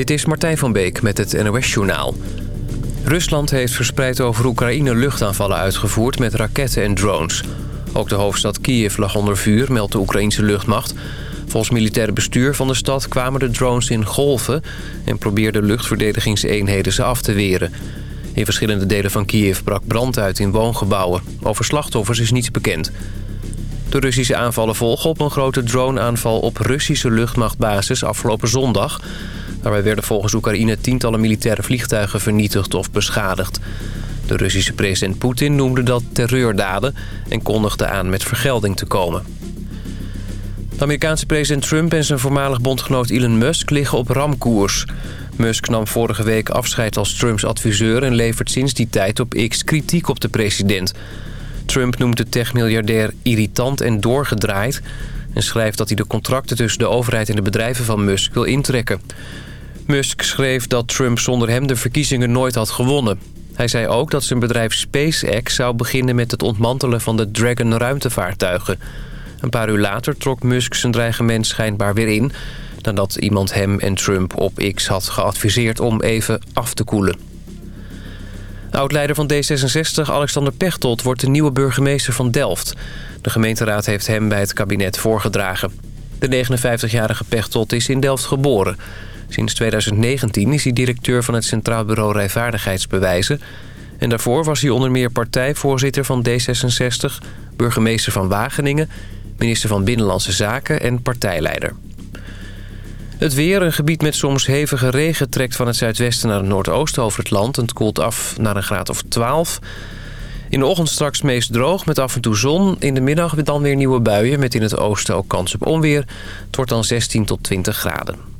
Dit is Martijn van Beek met het NOS-journaal. Rusland heeft verspreid over Oekraïne luchtaanvallen uitgevoerd met raketten en drones. Ook de hoofdstad Kiev lag onder vuur, meldt de Oekraïnse luchtmacht. Volgens militaire bestuur van de stad kwamen de drones in golven... en probeerden luchtverdedigingseenheden ze af te weren. In verschillende delen van Kiev brak brand uit in woongebouwen. Over slachtoffers is niets bekend. De Russische aanvallen volgen op een grote droneaanval op Russische luchtmachtbasis afgelopen zondag. Daarbij werden volgens Oekraïne tientallen militaire vliegtuigen vernietigd of beschadigd. De Russische president Poetin noemde dat terreurdaden en kondigde aan met vergelding te komen. De Amerikaanse president Trump en zijn voormalig bondgenoot Elon Musk liggen op ramkoers. Musk nam vorige week afscheid als Trumps adviseur... en levert sinds die tijd op X kritiek op de president. Trump noemt de techmiljardair irritant en doorgedraaid... en schrijft dat hij de contracten tussen de overheid en de bedrijven van Musk wil intrekken. Musk schreef dat Trump zonder hem de verkiezingen nooit had gewonnen. Hij zei ook dat zijn bedrijf SpaceX zou beginnen met het ontmantelen van de Dragon ruimtevaartuigen. Een paar uur later trok Musk zijn dreigement schijnbaar weer in... nadat iemand hem en Trump op X had geadviseerd om even af te koelen. Oud-leider van D66, Alexander Pechtold, wordt de nieuwe burgemeester van Delft. De gemeenteraad heeft hem bij het kabinet voorgedragen. De 59-jarige Pechtold is in Delft geboren. Sinds 2019 is hij directeur van het Centraal Bureau Rijvaardigheidsbewijzen. En daarvoor was hij onder meer partijvoorzitter van D66... burgemeester van Wageningen, minister van Binnenlandse Zaken en partijleider. Het weer, een gebied met soms hevige regen... trekt van het zuidwesten naar het noordoosten over het land... en het koelt af naar een graad of 12. In de ochtend straks meest droog met af en toe zon. In de middag dan weer nieuwe buien... met in het oosten ook kans op onweer. Het wordt dan 16 tot 20 graden.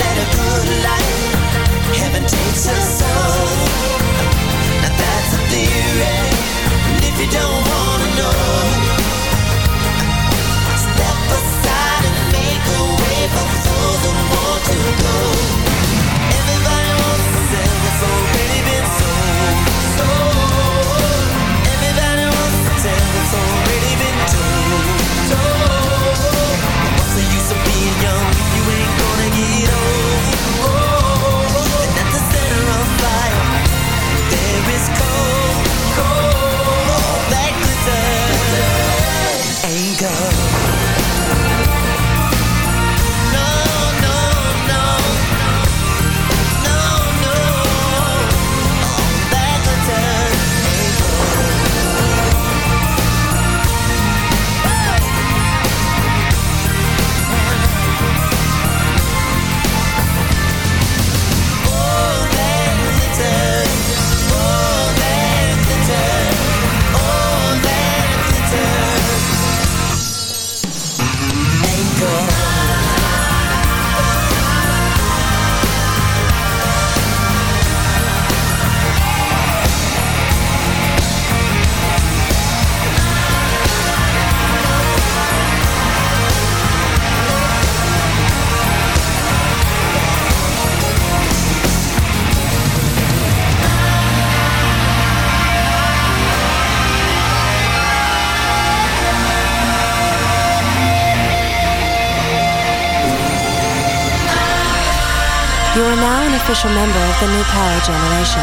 Let a good life. Heaven takes us soul. Now that's a theory. And if you don't wanna know, step aside and make a way for those who want to go. You are now an official member of the New Power Generation.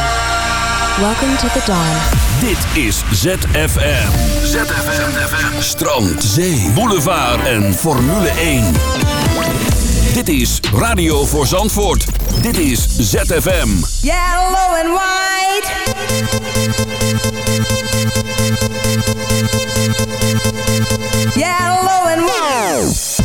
Welcome to the dawn. Dit is ZFM. ZFM. ZFM. Strand, zee, boulevard en Formule 1. Dit is Radio voor Zandvoort. Dit is ZFM. Yellow and white. Yellow and white.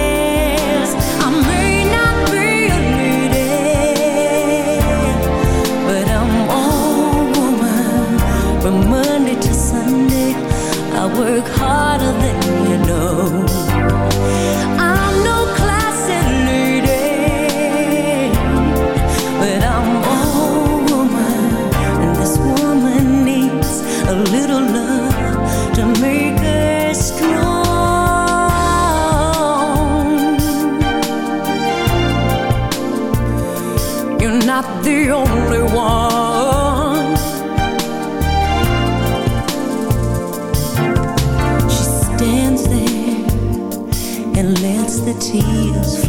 Monday to Sunday. I work harder than you know.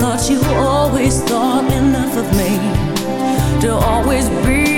thought you always thought enough of me to always be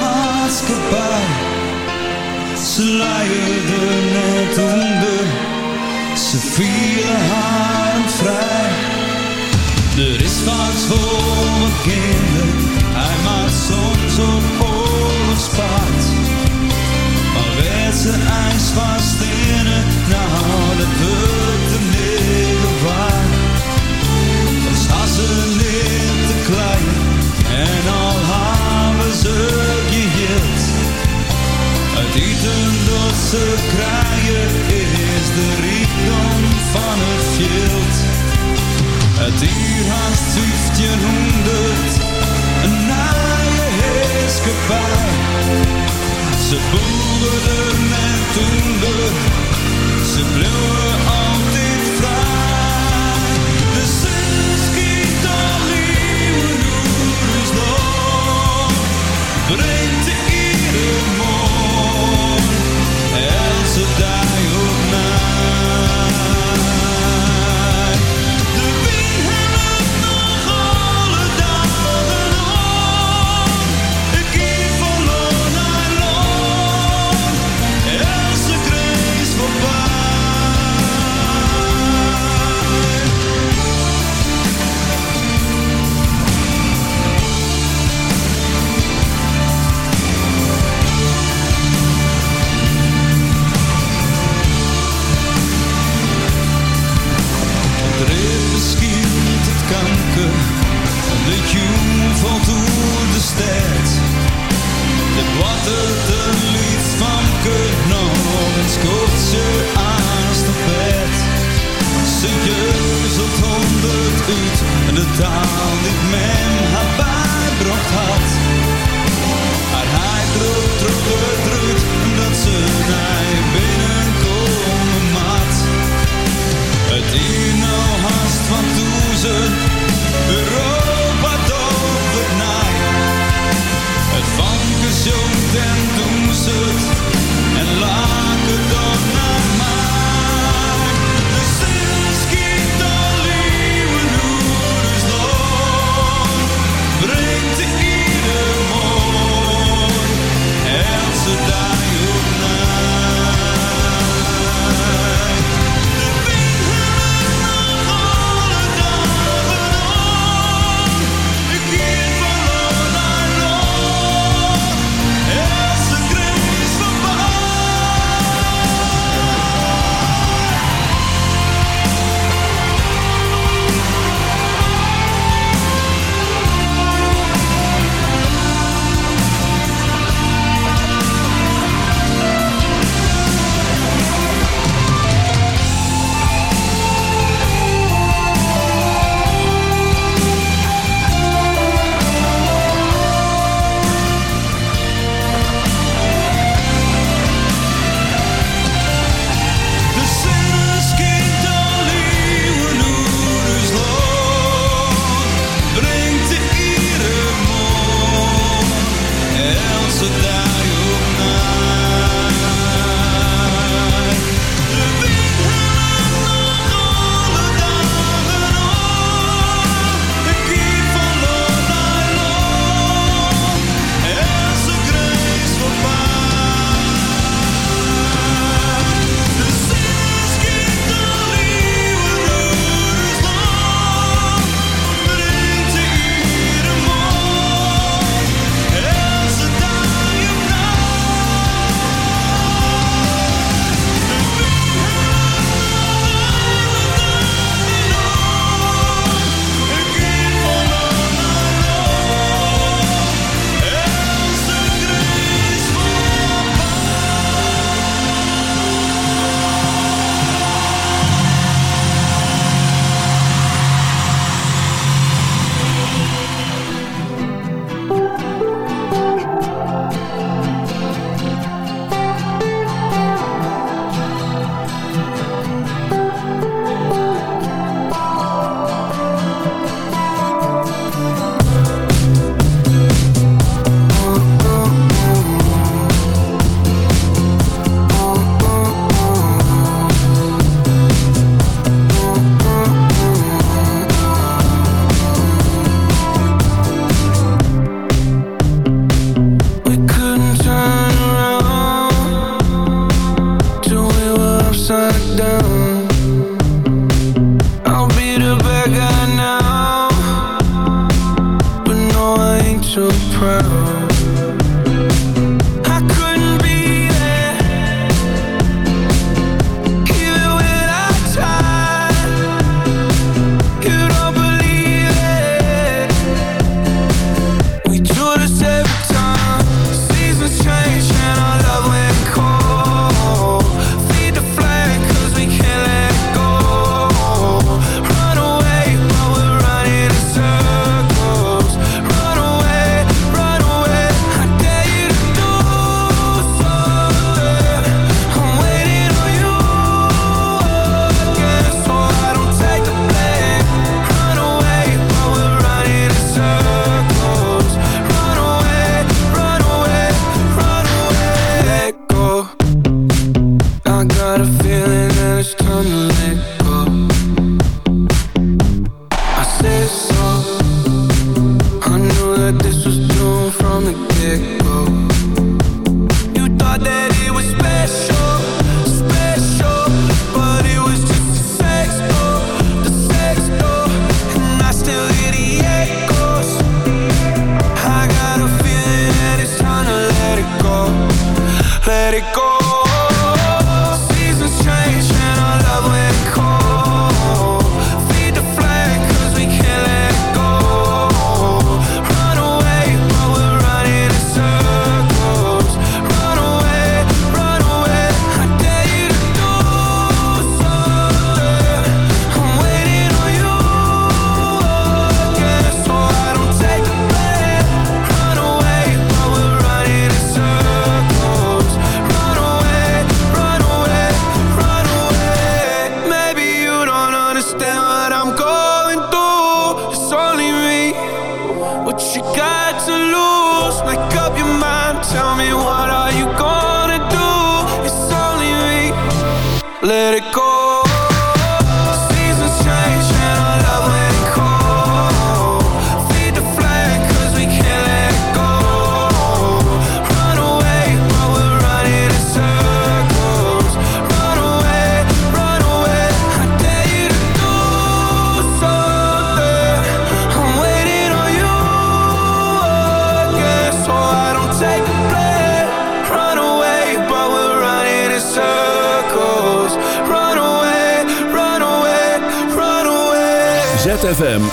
maatschappij. Ze leidde net onder, ze vielen haar vrij. Er is vaak voor mijn kinderen, hij maakt soms op oorlogspaard. Maar werd ze ijs vast in het, nou dat wordt de middel waar. Dan staan ze niet te klein dat ze krijgen is de rijkdom van het veld. Het uur haast 1500, een naaie heerskepaar. Ze boerden en toender, ze bleven